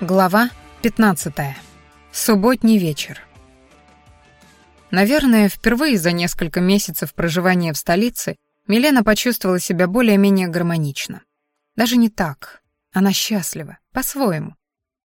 Глава 15. Субботний вечер. Наверное, впервые за несколько месяцев проживания в столице Милена почувствовала себя более-менее гармонично. Даже не так. Она счастлива, по-своему.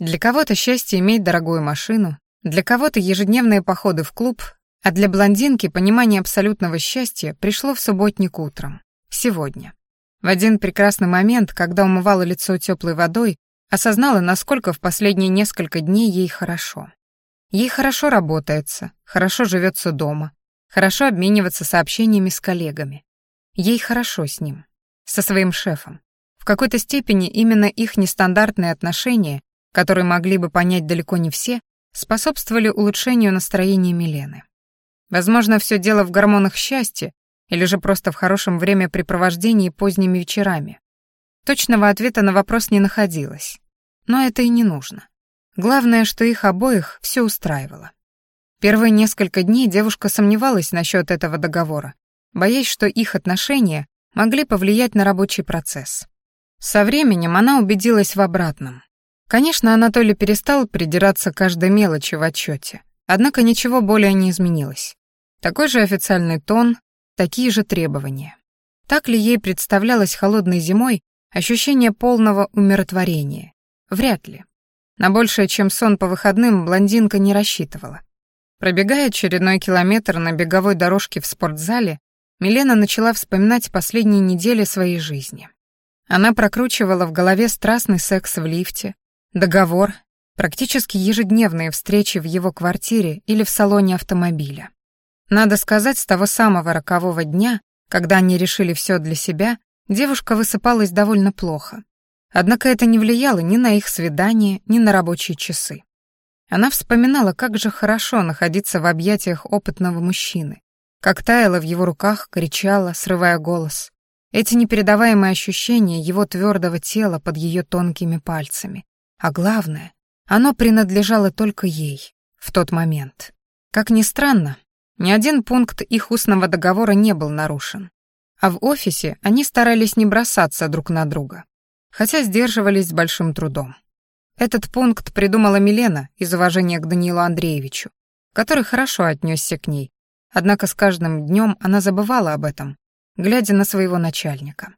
Для кого-то счастье иметь дорогую машину, для кого-то ежедневные походы в клуб, а для блондинки понимание абсолютного счастья пришло в субботник утром, сегодня. В один прекрасный момент, когда умывала лицо теплой водой, Осознала, насколько в последние несколько дней ей хорошо. Ей хорошо работается, хорошо живется дома, хорошо обмениваться сообщениями с коллегами. Ей хорошо с ним, со своим шефом. В какой-то степени именно их нестандартные отношения, которые могли бы понять далеко не все, способствовали улучшению настроения Милены. Возможно, все дело в гормонах счастья или же просто в хорошем времяпрепровождении поздними вечерами. Точного ответа на вопрос не находилось. Но это и не нужно. Главное, что их обоих все устраивало. Первые несколько дней девушка сомневалась насчет этого договора, боясь, что их отношения могли повлиять на рабочий процесс. Со временем она убедилась в обратном. Конечно, Анатолий перестал придираться каждой мелочи в отчете, однако ничего более не изменилось. Такой же официальный тон, такие же требования. Так ли ей представлялось холодной зимой ощущение полного умиротворения, Вряд ли. На большее, чем сон по выходным, блондинка не рассчитывала. Пробегая очередной километр на беговой дорожке в спортзале, Милена начала вспоминать последние недели своей жизни. Она прокручивала в голове страстный секс в лифте, договор, практически ежедневные встречи в его квартире или в салоне автомобиля. Надо сказать, с того самого рокового дня, когда они решили все для себя, девушка высыпалась довольно плохо. Однако это не влияло ни на их свидание, ни на рабочие часы. Она вспоминала, как же хорошо находиться в объятиях опытного мужчины, как таяла в его руках, кричала, срывая голос. Эти непередаваемые ощущения его твердого тела под ее тонкими пальцами. А главное, оно принадлежало только ей в тот момент. Как ни странно, ни один пункт их устного договора не был нарушен. А в офисе они старались не бросаться друг на друга хотя сдерживались с большим трудом. Этот пункт придумала Милена из уважения к Даниилу Андреевичу, который хорошо отнесся к ней, однако с каждым днем она забывала об этом, глядя на своего начальника.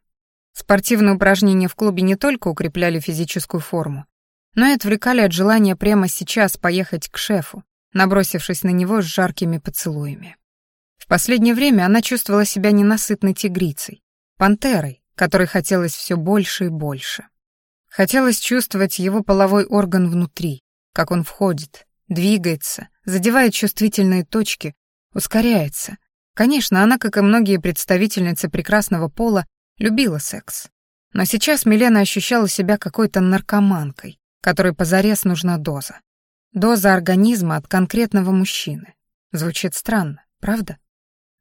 Спортивные упражнения в клубе не только укрепляли физическую форму, но и отвлекали от желания прямо сейчас поехать к шефу, набросившись на него с жаркими поцелуями. В последнее время она чувствовала себя ненасытной тигрицей, пантерой, которой хотелось все больше и больше. Хотелось чувствовать его половой орган внутри, как он входит, двигается, задевает чувствительные точки, ускоряется. Конечно, она, как и многие представительницы прекрасного пола, любила секс. Но сейчас Милена ощущала себя какой-то наркоманкой, которой позарез нужна доза. Доза организма от конкретного мужчины. Звучит странно, правда?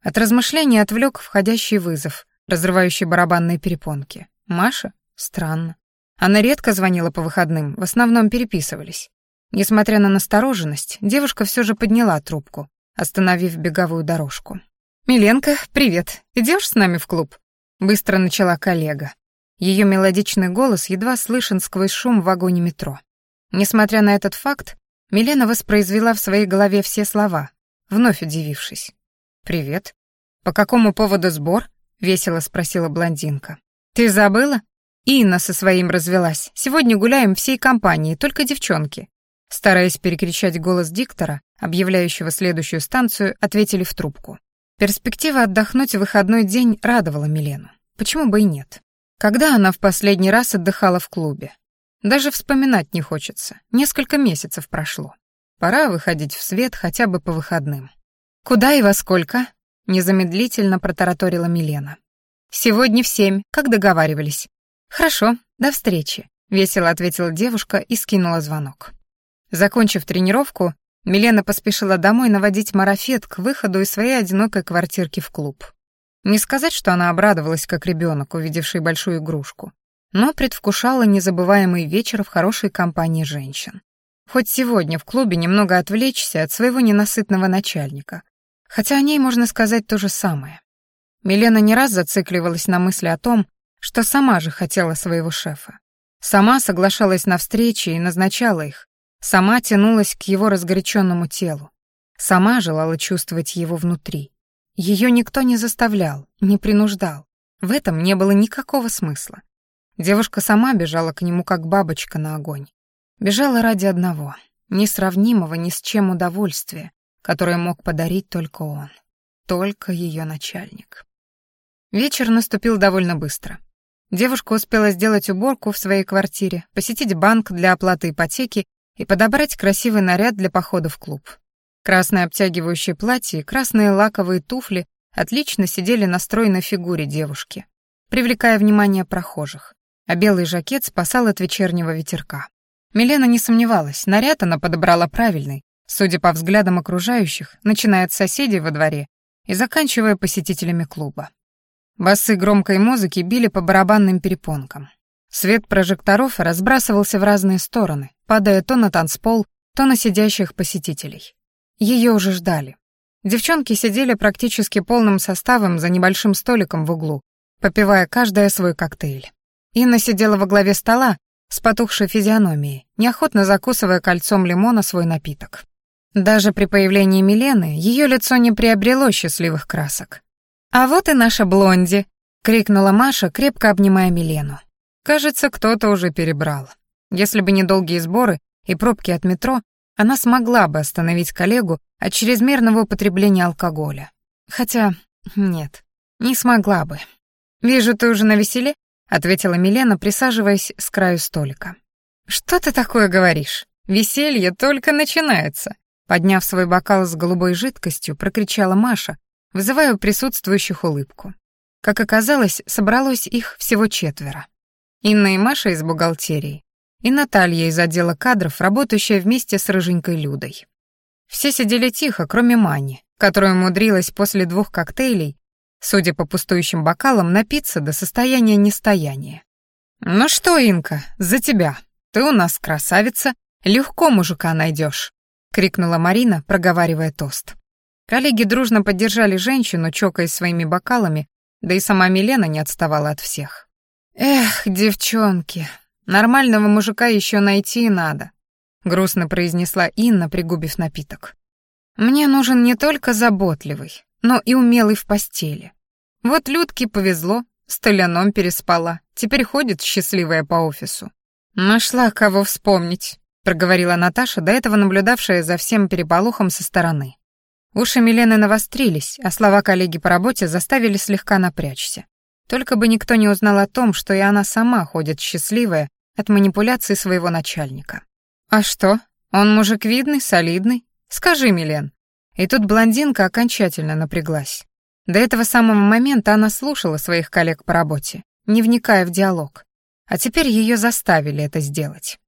От размышлений отвлек входящий вызов, разрывающий барабанные перепонки. Маша? Странно. Она редко звонила по выходным, в основном переписывались. Несмотря на настороженность, девушка все же подняла трубку, остановив беговую дорожку. «Миленка, привет. Идешь с нами в клуб?» Быстро начала коллега. Ее мелодичный голос едва слышен сквозь шум в вагоне метро. Несмотря на этот факт, Милена воспроизвела в своей голове все слова, вновь удивившись. «Привет. По какому поводу сбор?» весело спросила блондинка. Ты забыла? Инна со своим развелась. Сегодня гуляем всей компанией, только девчонки. Стараясь перекричать голос диктора, объявляющего следующую станцию, ответили в трубку. Перспектива отдохнуть в выходной день радовала Милену. Почему бы и нет? Когда она в последний раз отдыхала в клубе? Даже вспоминать не хочется. Несколько месяцев прошло. Пора выходить в свет хотя бы по выходным. Куда и во сколько? Незамедлительно протараторила Милена. «Сегодня в семь, как договаривались». «Хорошо, до встречи», — весело ответила девушка и скинула звонок. Закончив тренировку, Милена поспешила домой наводить марафет к выходу из своей одинокой квартирки в клуб. Не сказать, что она обрадовалась, как ребенок, увидевший большую игрушку, но предвкушала незабываемый вечер в хорошей компании женщин. Хоть сегодня в клубе немного отвлечься от своего ненасытного начальника, Хотя о ней можно сказать то же самое. Милена не раз зацикливалась на мысли о том, что сама же хотела своего шефа. Сама соглашалась на встречи и назначала их. Сама тянулась к его разгоряченному телу. Сама желала чувствовать его внутри. Ее никто не заставлял, не принуждал. В этом не было никакого смысла. Девушка сама бежала к нему, как бабочка на огонь. Бежала ради одного, несравнимого ни с чем удовольствия, которое мог подарить только он, только ее начальник. Вечер наступил довольно быстро. Девушка успела сделать уборку в своей квартире, посетить банк для оплаты ипотеки и подобрать красивый наряд для похода в клуб. Красное обтягивающее платье и красные лаковые туфли отлично сидели на стройной фигуре девушки, привлекая внимание прохожих, а белый жакет спасал от вечернего ветерка. Милена не сомневалась, наряд она подобрала правильный, судя по взглядам окружающих, начиная от соседей во дворе и заканчивая посетителями клуба. Басы громкой музыки били по барабанным перепонкам. Свет прожекторов разбрасывался в разные стороны, падая то на танцпол, то на сидящих посетителей. Ее уже ждали. Девчонки сидели практически полным составом за небольшим столиком в углу, попивая каждая свой коктейль. Инна сидела во главе стола с потухшей физиономией, неохотно закусывая кольцом лимона свой напиток. Даже при появлении Милены ее лицо не приобрело счастливых красок. «А вот и наша Блонди!» — крикнула Маша, крепко обнимая Милену. Кажется, кто-то уже перебрал. Если бы не долгие сборы и пробки от метро, она смогла бы остановить коллегу от чрезмерного употребления алкоголя. Хотя, нет, не смогла бы. «Вижу, ты уже на веселе?» — ответила Милена, присаживаясь с краю столика. «Что ты такое говоришь? Веселье только начинается!» Подняв свой бокал с голубой жидкостью, прокричала Маша, вызывая у присутствующих улыбку. Как оказалось, собралось их всего четверо. Инна и Маша из бухгалтерии, и Наталья из отдела кадров, работающая вместе с рыженькой Людой. Все сидели тихо, кроме Мани, которая умудрилась после двух коктейлей, судя по пустующим бокалам, напиться до состояния нестояния. «Ну что, Инка, за тебя. Ты у нас красавица, легко мужика найдешь», — крикнула Марина, проговаривая тост. Коллеги дружно поддержали женщину, чокаясь своими бокалами, да и сама Милена не отставала от всех. «Эх, девчонки, нормального мужика еще найти надо», — грустно произнесла Инна, пригубив напиток. «Мне нужен не только заботливый, но и умелый в постели. Вот Людке повезло, с Толяном переспала, теперь ходит счастливая по офису. Нашла кого вспомнить», — проговорила Наташа, до этого наблюдавшая за всем переполохом со стороны. Уши Милены навострились, а слова коллеги по работе заставили слегка напрячься. Только бы никто не узнал о том, что и она сама ходит счастливая от манипуляций своего начальника. «А что? Он мужик видный, солидный? Скажи, Милен». И тут блондинка окончательно напряглась. До этого самого момента она слушала своих коллег по работе, не вникая в диалог. А теперь ее заставили это сделать.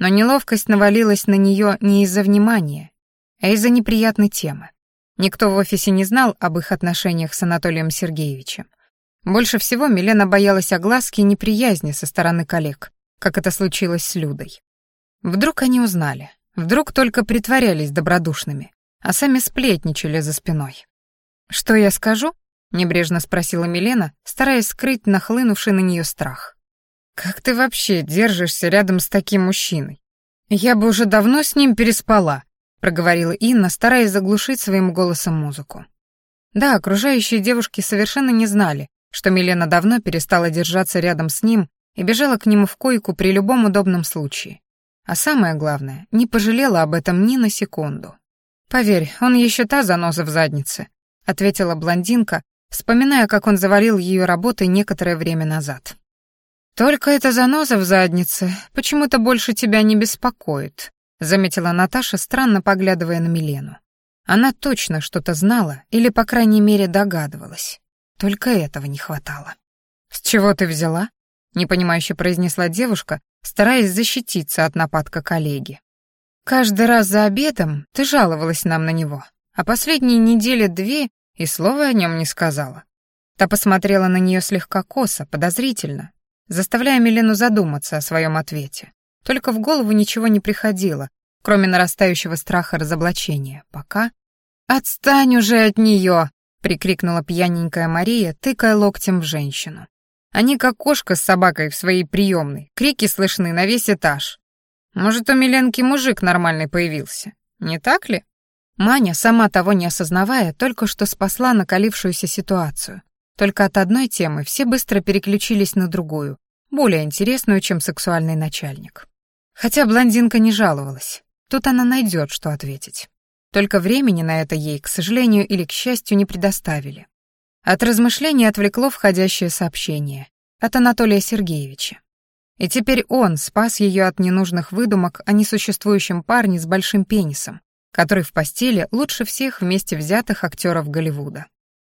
Но неловкость навалилась на нее не из-за внимания, а из-за неприятной темы. Никто в офисе не знал об их отношениях с Анатолием Сергеевичем. Больше всего Милена боялась огласки и неприязни со стороны коллег, как это случилось с Людой. Вдруг они узнали, вдруг только притворялись добродушными, а сами сплетничали за спиной. «Что я скажу?» — небрежно спросила Милена, стараясь скрыть нахлынувший на нее страх. «Как ты вообще держишься рядом с таким мужчиной? Я бы уже давно с ним переспала», проговорила Инна, стараясь заглушить своим голосом музыку. Да, окружающие девушки совершенно не знали, что Милена давно перестала держаться рядом с ним и бежала к нему в койку при любом удобном случае. А самое главное, не пожалела об этом ни на секунду. «Поверь, он еще та заноза в заднице», — ответила блондинка, вспоминая, как он завалил ее работой некоторое время назад. «Только эта заноза в заднице почему-то больше тебя не беспокоит», заметила Наташа, странно поглядывая на Милену. Она точно что-то знала или, по крайней мере, догадывалась. Только этого не хватало. «С чего ты взяла?» — непонимающе произнесла девушка, стараясь защититься от нападка коллеги. «Каждый раз за обедом ты жаловалась нам на него, а последние недели две и слова о нем не сказала». Та посмотрела на нее слегка косо, подозрительно, заставляя Милену задуматься о своем ответе. Только в голову ничего не приходило, кроме нарастающего страха разоблачения, пока... «Отстань уже от нее!» — прикрикнула пьяненькая Мария, тыкая локтем в женщину. Они как кошка с собакой в своей приемной, крики слышны на весь этаж. Может, у Миленки мужик нормальный появился, не так ли? Маня, сама того не осознавая, только что спасла накалившуюся ситуацию. Только от одной темы все быстро переключились на другую, более интересную, чем сексуальный начальник. Хотя блондинка не жаловалась. Тут она найдет, что ответить. Только времени на это ей, к сожалению или к счастью, не предоставили. От размышлений отвлекло входящее сообщение от Анатолия Сергеевича. И теперь он спас ее от ненужных выдумок о несуществующем парне с большим пенисом, который в постели лучше всех вместе взятых актеров Голливуда.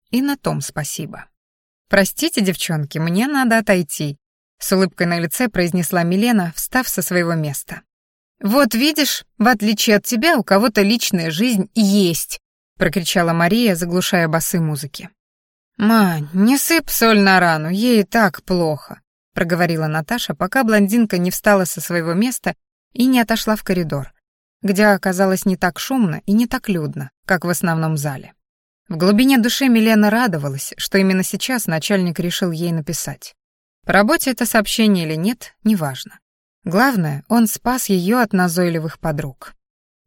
И на том спасибо. «Простите, девчонки, мне надо отойти», — с улыбкой на лице произнесла Милена, встав со своего места. «Вот видишь, в отличие от тебя, у кого-то личная жизнь есть», — прокричала Мария, заглушая басы музыки. «Мань, не сыпь соль на рану, ей и так плохо», — проговорила Наташа, пока блондинка не встала со своего места и не отошла в коридор, где оказалось не так шумно и не так людно, как в основном зале. В глубине души Милена радовалась, что именно сейчас начальник решил ей написать. По работе это сообщение или нет, неважно. Главное, он спас ее от назойливых подруг.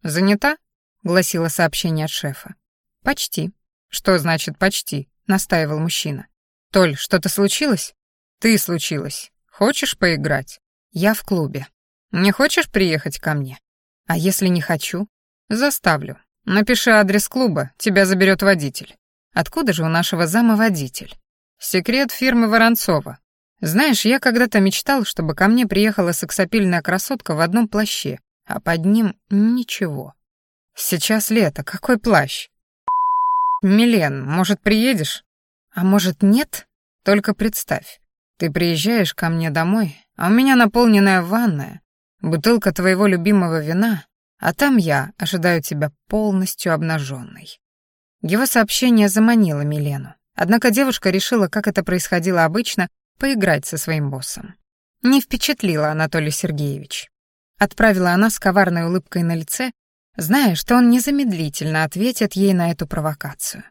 «Занята?» — гласило сообщение от шефа. «Почти». «Что значит «почти»?» — настаивал мужчина. «Толь, что-то случилось?» «Ты случилось. Хочешь поиграть?» «Я в клубе. Не хочешь приехать ко мне?» «А если не хочу?» «Заставлю. Напиши адрес клуба, тебя заберет водитель». «Откуда же у нашего зама водитель?» «Секрет фирмы Воронцова. Знаешь, я когда-то мечтал, чтобы ко мне приехала сексапильная красотка в одном плаще, а под ним ничего. Сейчас лето, какой плащ? Милен, может, приедешь? А может, нет? Только представь, ты приезжаешь ко мне домой, а у меня наполненная ванная, бутылка твоего любимого вина, а там я ожидаю тебя полностью обнаженной. Его сообщение заманило Милену. Однако девушка решила, как это происходило обычно, поиграть со своим боссом. Не впечатлила Анатолий Сергеевич. Отправила она с коварной улыбкой на лице, зная, что он незамедлительно ответит ей на эту провокацию.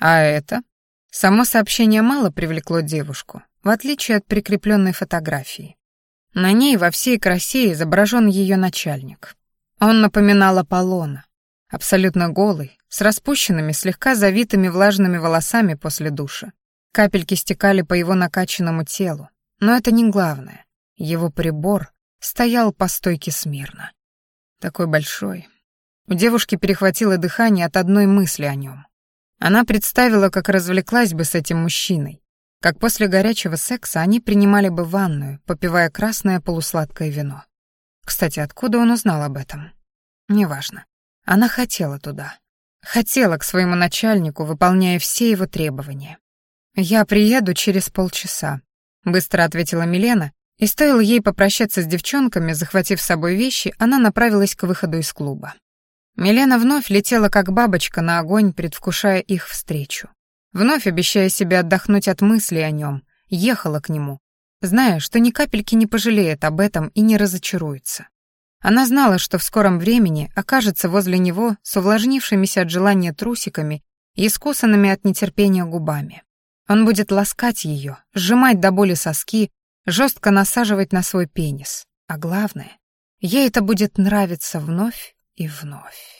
А это? Само сообщение мало привлекло девушку, в отличие от прикрепленной фотографии. На ней во всей красе изображен ее начальник. Он напоминал Аполлона, абсолютно голый, с распущенными, слегка завитыми влажными волосами после душа. Капельки стекали по его накачанному телу, но это не главное. Его прибор стоял по стойке смирно. Такой большой. У девушки перехватило дыхание от одной мысли о нем. Она представила, как развлеклась бы с этим мужчиной, как после горячего секса они принимали бы ванную, попивая красное полусладкое вино. Кстати, откуда он узнал об этом? Неважно. Она хотела туда. Хотела к своему начальнику, выполняя все его требования. «Я приеду через полчаса», — быстро ответила Милена, и стоило ей попрощаться с девчонками, захватив с собой вещи, она направилась к выходу из клуба. Милена вновь летела как бабочка на огонь, предвкушая их встречу. Вновь обещая себе отдохнуть от мыслей о нем, ехала к нему, зная, что ни капельки не пожалеет об этом и не разочаруется. Она знала, что в скором времени окажется возле него с увлажнившимися от желания трусиками и искусанными от нетерпения губами. Он будет ласкать ее, сжимать до боли соски, жестко насаживать на свой пенис. А главное, ей это будет нравиться вновь и вновь.